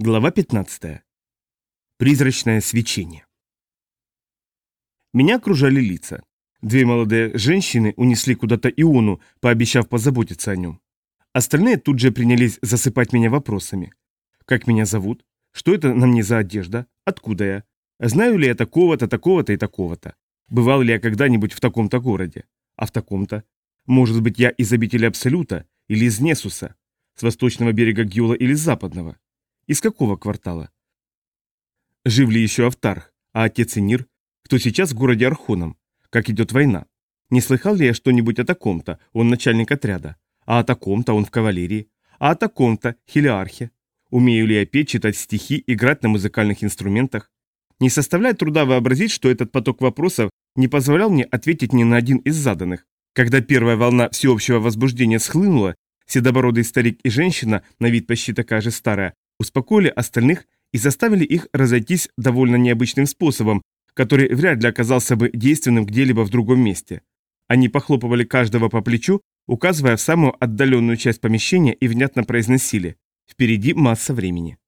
Глава 15. Призрачное свечение. Меня окружали лица. Две молодые женщины унесли куда-то Иону, пообещав позаботиться о нем. Остальные тут же принялись засыпать меня вопросами. Как меня зовут? Что это на мне за одежда? Откуда я? Знаю ли я такого-то, такого-то и такого-то? Бывал ли я когда-нибудь в таком-то городе? А в таком-то? Может быть, я из обители Абсолюта или из Несуса? С восточного берега Гюла или с западного? Из какого квартала? Жив ли еще Автарх, а отец Энир? Кто сейчас в городе Архоном? Как идет война? Не слыхал ли я что-нибудь о таком-то, он начальник отряда? А о таком-то он в кавалерии? А о таком-то хелиархе? Умею ли я петь, читать стихи, играть на музыкальных инструментах? Не составляет труда вообразить, что этот поток вопросов не позволял мне ответить ни на один из заданных. Когда первая волна всеобщего возбуждения схлынула, седобородый старик и женщина, на вид почти такая же старая, успокоили остальных и заставили их разойтись довольно необычным способом, который вряд ли оказался бы действенным где-либо в другом месте. Они похлопывали каждого по плечу, указывая в самую отдаленную часть помещения и внятно произносили «Впереди масса времени».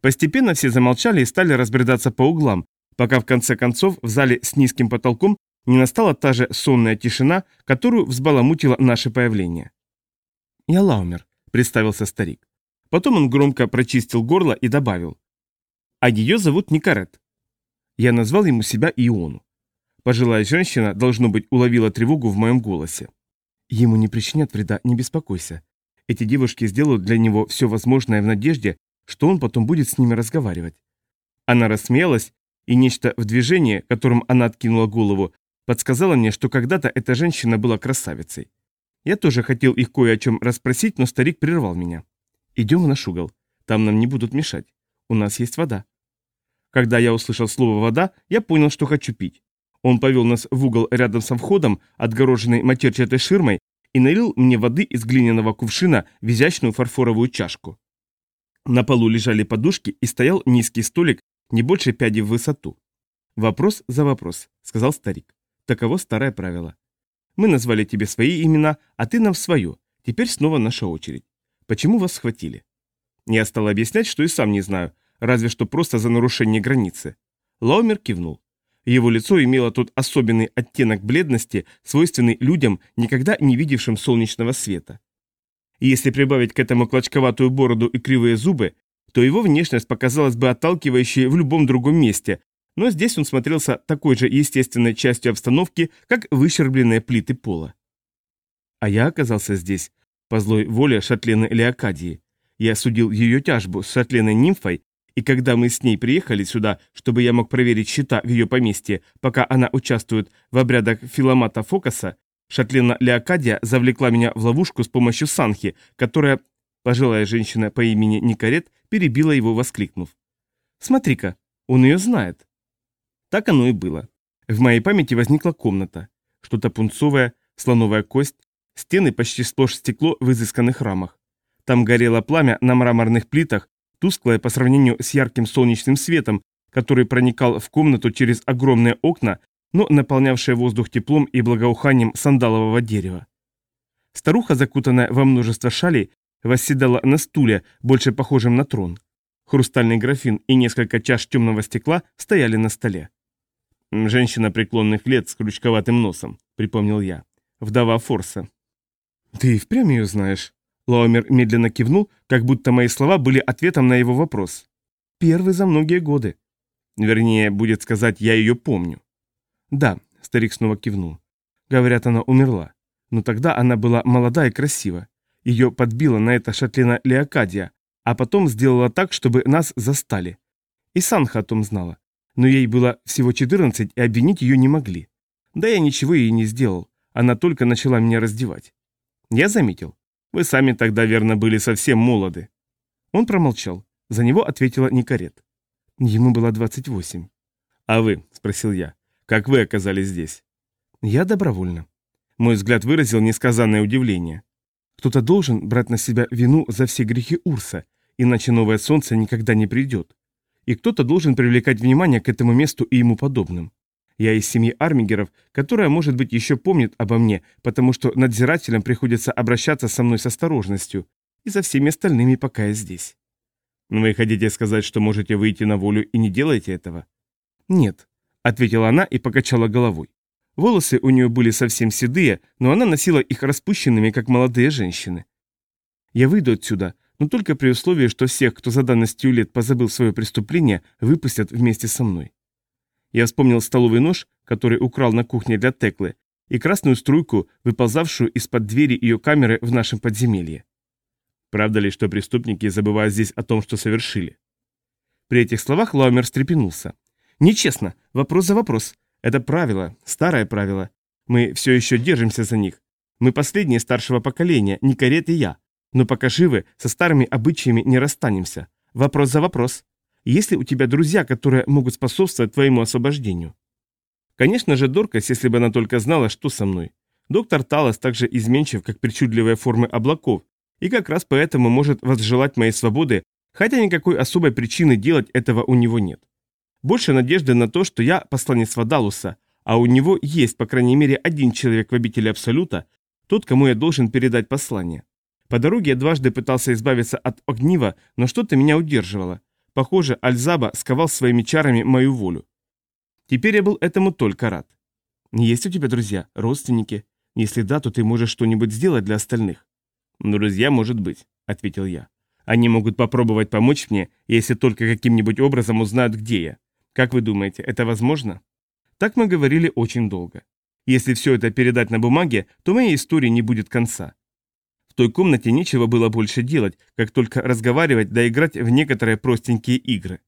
Постепенно все замолчали и стали разбредаться по углам, пока в конце концов в зале с низким потолком не настала та же сонная тишина, которую взбаламутило наше появление. «Я Лаумер», — представился старик. Потом он громко прочистил горло и добавил. А ее зовут Никарет. Я назвал ему себя Иону. Пожилая женщина, должно быть, уловила тревогу в моем голосе. Ему не причинят вреда, не беспокойся. Эти девушки сделают для него все возможное в надежде, что он потом будет с ними разговаривать. Она рассмеялась, и нечто в движении, которым она откинула голову, подсказало мне, что когда-то эта женщина была красавицей. Я тоже хотел их кое о чем расспросить, но старик прервал меня. Идем в наш угол. Там нам не будут мешать. У нас есть вода. Когда я услышал слово «вода», я понял, что хочу пить. Он повел нас в угол рядом со входом, отгороженный матерчатой ширмой, и налил мне воды из глиняного кувшина в изящную фарфоровую чашку. На полу лежали подушки и стоял низкий столик, не больше пяди в высоту. «Вопрос за вопрос», — сказал старик. Таково старое правило. Мы назвали тебе свои имена, а ты нам свое. Теперь снова наша очередь. Почему вас схватили? Я стал объяснять, что и сам не знаю, разве что просто за нарушение границы. Лаумер кивнул. Его лицо имело тот особенный оттенок бледности, свойственный людям, никогда не видевшим солнечного света. И если прибавить к этому клочковатую бороду и кривые зубы, то его внешность показалась бы отталкивающей в любом другом месте, но здесь он смотрелся такой же естественной частью обстановки, как выщербленные плиты пола. А я оказался здесь, по злой воле Шатлены Леокадии. Я судил ее тяжбу с Шатленой Нимфой, и когда мы с ней приехали сюда, чтобы я мог проверить счета в ее поместье, пока она участвует в обрядах Филомата Фокаса, Шатлена Леокадия завлекла меня в ловушку с помощью Санхи, которая, пожилая женщина по имени Никарет, перебила его, воскликнув. «Смотри-ка, он ее знает». Так оно и было. В моей памяти возникла комната. Что-то пунцовое, слоновая кость, Стены почти сплошь стекло в изысканных рамах. Там горело пламя на мраморных плитах, тусклое по сравнению с ярким солнечным светом, который проникал в комнату через огромные окна, но наполнявшие воздух теплом и благоуханием сандалового дерева. Старуха, закутанная во множество шалей, восседала на стуле, больше похожем на трон. Хрустальный графин и несколько чаш темного стекла стояли на столе. «Женщина преклонных лет с крючковатым носом», — припомнил я. «Вдова Форса». «Ты и впрямь ее знаешь?» Лаумер медленно кивнул, как будто мои слова были ответом на его вопрос. «Первый за многие годы». Вернее, будет сказать, я ее помню. «Да», — старик снова кивнул. «Говорят, она умерла. Но тогда она была молода и красива. Ее подбила на это Шатлина Леокадия, а потом сделала так, чтобы нас застали. И Санха о том знала. Но ей было всего 14, и обвинить ее не могли. Да я ничего ей не сделал. Она только начала меня раздевать. Я заметил. Вы сами тогда, верно, были совсем молоды. Он промолчал. За него ответила Никарет. Ему было 28. А вы, спросил я, как вы оказались здесь? Я добровольно. Мой взгляд выразил несказанное удивление. Кто-то должен брать на себя вину за все грехи Урса, иначе новое солнце никогда не придет. И кто-то должен привлекать внимание к этому месту и ему подобным. Я из семьи Армигеров, которая, может быть, еще помнит обо мне, потому что надзирателям приходится обращаться со мной с осторожностью, и со всеми остальными, пока я здесь. Вы хотите сказать, что можете выйти на волю и не делаете этого? Нет, ответила она и покачала головой. Волосы у нее были совсем седые, но она носила их распущенными, как молодые женщины. Я выйду отсюда, но только при условии, что всех, кто за данностью лет позабыл свое преступление, выпустят вместе со мной. Я вспомнил столовый нож, который украл на кухне для Теклы, и красную струйку, выползавшую из-под двери ее камеры в нашем подземелье. Правда ли, что преступники забывают здесь о том, что совершили? При этих словах Лаумер встрепенулся. Нечестно. Вопрос за вопрос. Это правило, старое правило. Мы все еще держимся за них. Мы последние старшего поколения, не Карет и я. Но пока живы, со старыми обычаями не расстанемся. Вопрос за вопрос. Есть ли у тебя друзья, которые могут способствовать твоему освобождению? Конечно же, Доркас, если бы она только знала, что со мной. Доктор Талос также изменчив, как причудливые формы облаков, и как раз поэтому может возжелать моей свободы, хотя никакой особой причины делать этого у него нет. Больше надежды на то, что я посланец Вадалуса, а у него есть, по крайней мере, один человек в обители Абсолюта, тот, кому я должен передать послание. По дороге я дважды пытался избавиться от огнива, но что-то меня удерживало. Похоже, Альзаба сковал своими чарами мою волю. Теперь я был этому только рад. Есть у тебя друзья, родственники? Если да, то ты можешь что-нибудь сделать для остальных. «Друзья, может быть», — ответил я. «Они могут попробовать помочь мне, если только каким-нибудь образом узнают, где я. Как вы думаете, это возможно?» Так мы говорили очень долго. Если все это передать на бумаге, то моей истории не будет конца. Той комнате нечего было больше делать, как только разговаривать да играть в некоторые простенькие игры.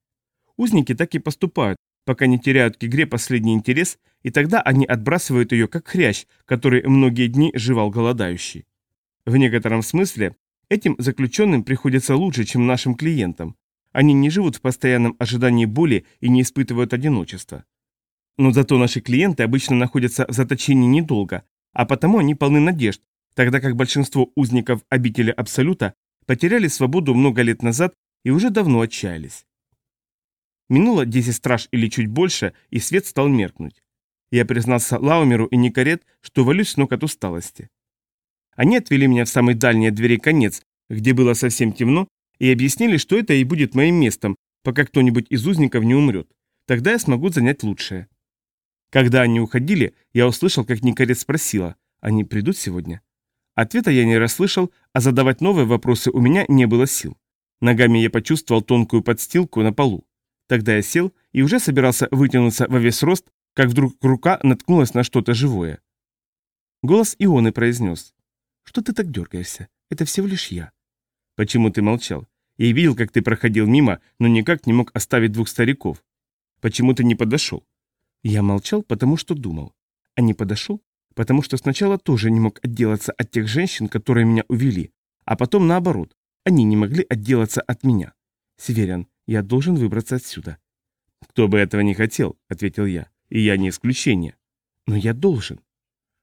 Узники так и поступают, пока не теряют к игре последний интерес, и тогда они отбрасывают ее как хрящ, который многие дни жевал голодающий. В некотором смысле этим заключенным приходится лучше, чем нашим клиентам. Они не живут в постоянном ожидании боли и не испытывают одиночества. Но зато наши клиенты обычно находятся в заточении недолго, а потому они полны надежд, тогда как большинство узников обители Абсолюта потеряли свободу много лет назад и уже давно отчаялись. Минуло 10 страж или чуть больше, и свет стал меркнуть. Я признался Лаумеру и Никарет, что валюсь с ног от усталости. Они отвели меня в самый дальний от двери конец, где было совсем темно, и объяснили, что это и будет моим местом, пока кто-нибудь из узников не умрет. Тогда я смогу занять лучшее. Когда они уходили, я услышал, как Никарец спросила, они придут сегодня? Ответа я не расслышал, а задавать новые вопросы у меня не было сил. Ногами я почувствовал тонкую подстилку на полу. Тогда я сел и уже собирался вытянуться во весь рост, как вдруг рука наткнулась на что-то живое. Голос Ионы произнес. Что ты так дергаешься? Это всего лишь я. Почему ты молчал? Я видел, как ты проходил мимо, но никак не мог оставить двух стариков. Почему ты не подошел? Я молчал, потому что думал. А не подошел, потому что сначала тоже не мог отделаться от тех женщин, которые меня увели, а потом наоборот, они не могли отделаться от меня. Северян, я должен выбраться отсюда. Кто бы этого не хотел, ответил я, и я не исключение. Но я должен.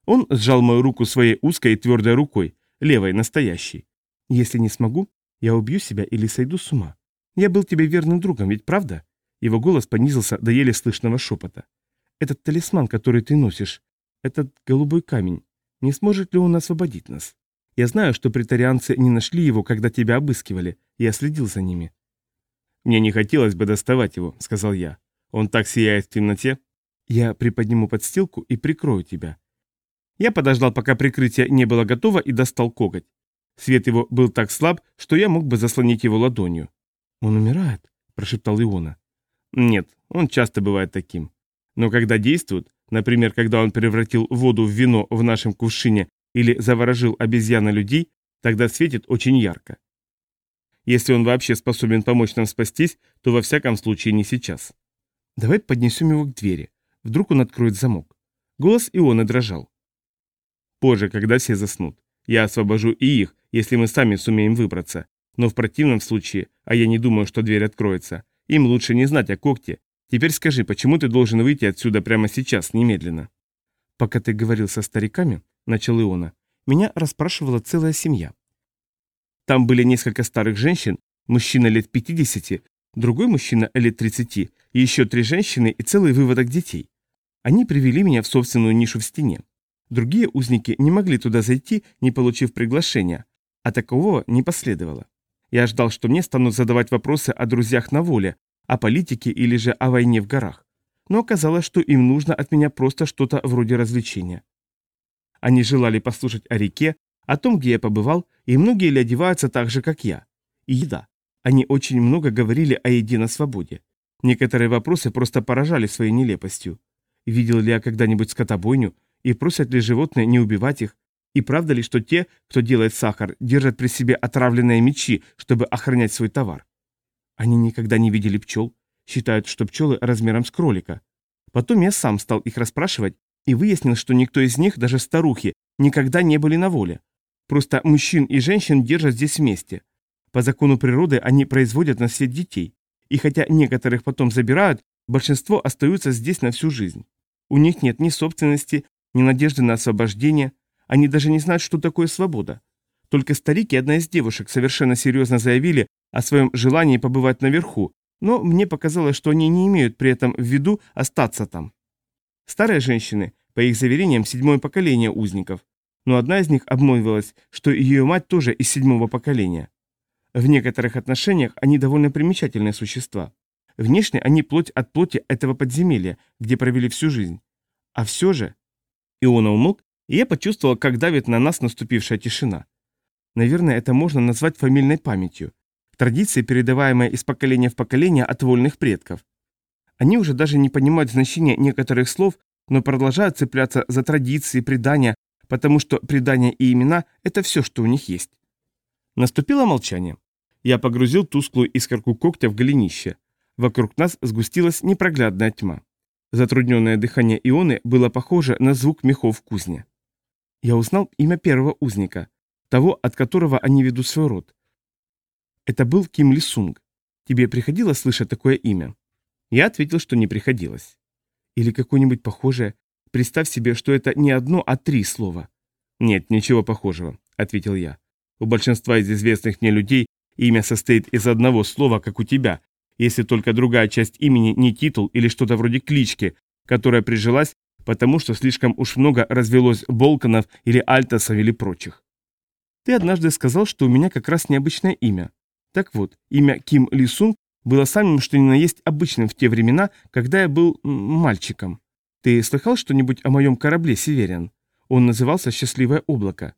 Он сжал мою руку своей узкой и твердой рукой, левой, настоящей. «Если не смогу, я убью себя или сойду с ума. Я был тебе верным другом, ведь правда?» Его голос понизился до еле слышного шепота. «Этот талисман, который ты носишь, этот голубой камень, не сможет ли он освободить нас? Я знаю, что претарианцы не нашли его, когда тебя обыскивали. Я следил за ними». «Мне не хотелось бы доставать его», — сказал я. «Он так сияет в темноте». «Я приподниму подстилку и прикрою тебя. Я подождал, пока прикрытие не было готово, и достал коготь. Свет его был так слаб, что я мог бы заслонить его ладонью. «Он умирает», – прошептал Иона. «Нет, он часто бывает таким. Но когда действует, например, когда он превратил воду в вино в нашем кувшине или заворожил обезьяна людей, тогда светит очень ярко. Если он вообще способен помочь нам спастись, то во всяком случае не сейчас. Давай поднесем его к двери. Вдруг он откроет замок. Голос Ионы дрожал. Позже, когда все заснут. Я освобожу и их, если мы сами сумеем выбраться. Но в противном случае, а я не думаю, что дверь откроется, им лучше не знать о когте. Теперь скажи, почему ты должен выйти отсюда прямо сейчас, немедленно? Пока ты говорил со стариками, начал Иона, меня расспрашивала целая семья. Там были несколько старых женщин, мужчина лет 50, другой мужчина лет 30, и еще три женщины и целый выводок детей. Они привели меня в собственную нишу в стене. Другие узники не могли туда зайти, не получив приглашения, а такового не последовало. Я ждал, что мне станут задавать вопросы о друзьях на воле, о политике или же о войне в горах. Но оказалось, что им нужно от меня просто что-то вроде развлечения. Они желали послушать о реке, о том, где я побывал, и многие ли одеваются так же, как я. И еда. Они очень много говорили о еде на свободе. Некоторые вопросы просто поражали своей нелепостью. Видел ли я когда-нибудь скотобойню, и просят ли животные не убивать их, и правда ли, что те, кто делает сахар, держат при себе отравленные мечи, чтобы охранять свой товар? Они никогда не видели пчел, считают, что пчелы размером с кролика. Потом я сам стал их расспрашивать и выяснил, что никто из них, даже старухи, никогда не были на воле. Просто мужчин и женщин держат здесь вместе. По закону природы они производят на свет детей. И хотя некоторых потом забирают, большинство остаются здесь на всю жизнь. У них нет ни собственности, ни надежды на освобождение, они даже не знают, что такое свобода. Только старик и одна из девушек совершенно серьезно заявили о своем желании побывать наверху, но мне показалось, что они не имеют при этом в виду остаться там. Старые женщины, по их заверениям, седьмое поколение узников, но одна из них обмолвилась, что ее мать тоже из седьмого поколения. В некоторых отношениях они довольно примечательные существа. Внешне они плоть от плоти этого подземелья, где провели всю жизнь. А все же... Иона умолк, и я почувствовал, как давит на нас наступившая тишина. Наверное, это можно назвать фамильной памятью. Традиции, передаваемые из поколения в поколение от вольных предков. Они уже даже не понимают значения некоторых слов, но продолжают цепляться за традиции, предания, потому что предания и имена – это все, что у них есть. Наступило молчание. Я погрузил тусклую искорку когтя в голенище. Вокруг нас сгустилась непроглядная тьма. Затрудненное дыхание Ионы было похоже на звук мехов в кузне. Я узнал имя первого узника, того, от которого они ведут свой род. Это был Ким Ли Сунг. Тебе приходилось слышать такое имя? Я ответил, что не приходилось. Или какое-нибудь похожее. Представь себе, что это не одно, а три слова. Нет, ничего похожего, ответил я. У большинства из известных мне людей имя состоит из одного слова, как у тебя, если только другая часть имени не титул или что-то вроде клички, которая прижилась, потому что слишком уж много развелось Болканов или Альтасов или прочих. Ты однажды сказал, что у меня как раз необычное имя. Так вот, имя Ким Ли Сунг было самым что ни на есть обычным в те времена, когда я был мальчиком. Ты слыхал что-нибудь о моем корабле «Северин»? Он назывался «Счастливое облако».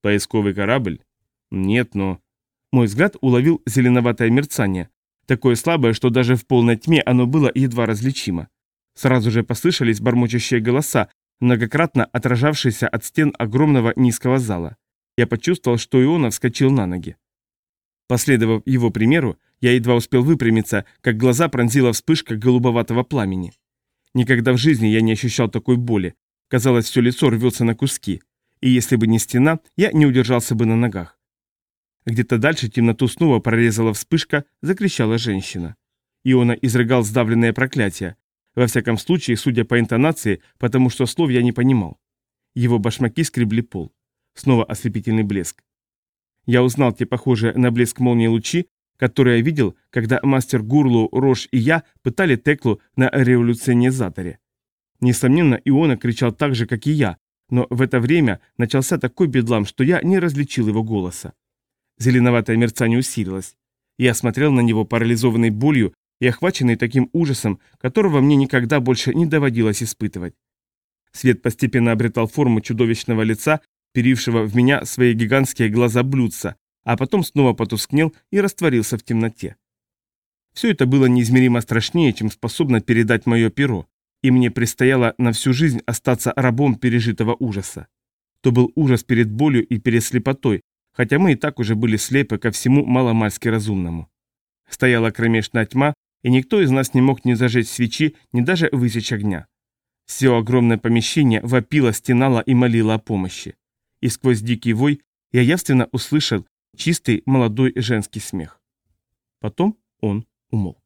Поисковый корабль? Нет, но... Мой взгляд уловил зеленоватое мерцание, такое слабое, что даже в полной тьме оно было едва различимо. Сразу же послышались бормочущие голоса, многократно отражавшиеся от стен огромного низкого зала. Я почувствовал, что Иона вскочил на ноги. Последовав его примеру, я едва успел выпрямиться, как глаза пронзила вспышка голубоватого пламени. Никогда в жизни я не ощущал такой боли. Казалось, все лицо рвется на куски. И если бы не стена, я не удержался бы на ногах. Где-то дальше темноту снова прорезала вспышка, закричала женщина. Иона изрыгал сдавленное проклятие. Во всяком случае, судя по интонации, потому что слов я не понимал. Его башмаки скребли пол. Снова ослепительный блеск. Я узнал те похожие на блеск молнии лучи, которые я видел, когда мастер Гурлу, Рош и я пытали Теклу на революционизаторе. Несомненно, Иона кричал так же, как и я, но в это время начался такой бедлам, что я не различил его голоса. Зеленоватое мерцание усилилось. Я смотрел на него, парализованный болью и охваченный таким ужасом, которого мне никогда больше не доводилось испытывать. Свет постепенно обретал форму чудовищного лица, перившего в меня свои гигантские глаза блюдца, а потом снова потускнел и растворился в темноте. Все это было неизмеримо страшнее, чем способно передать мое перо, и мне предстояло на всю жизнь остаться рабом пережитого ужаса. То был ужас перед болью и перед слепотой, хотя мы и так уже были слепы ко всему маломальски разумному. Стояла кромешная тьма, и никто из нас не мог ни зажечь свечи, ни даже высечь огня. Все огромное помещение вопило, стенало и молило о помощи. И сквозь дикий вой я явственно услышал чистый молодой женский смех. Потом он умолк.